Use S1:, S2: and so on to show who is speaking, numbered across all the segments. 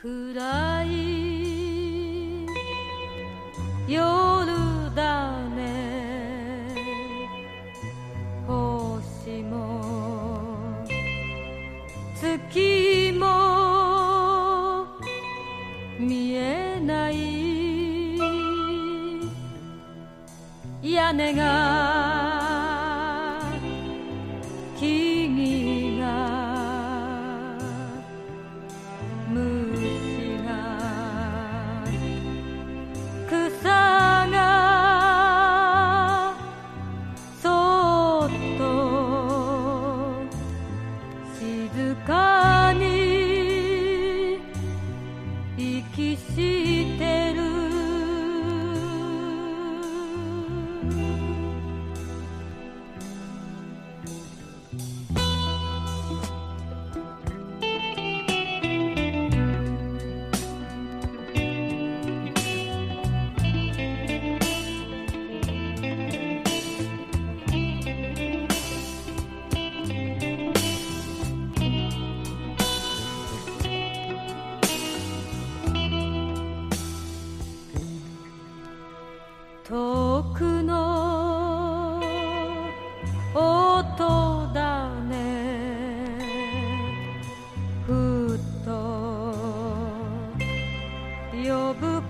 S1: 暗い夜だね。星も月も見えない。屋根が息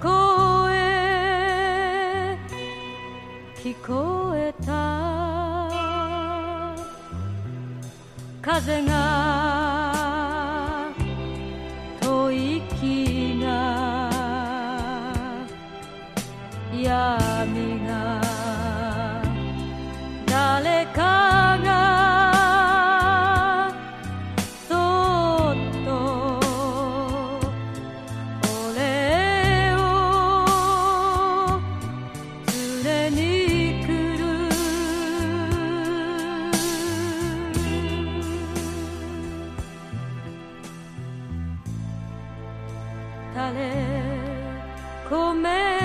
S1: こえ聞こえた。風が吐息が闇が natale come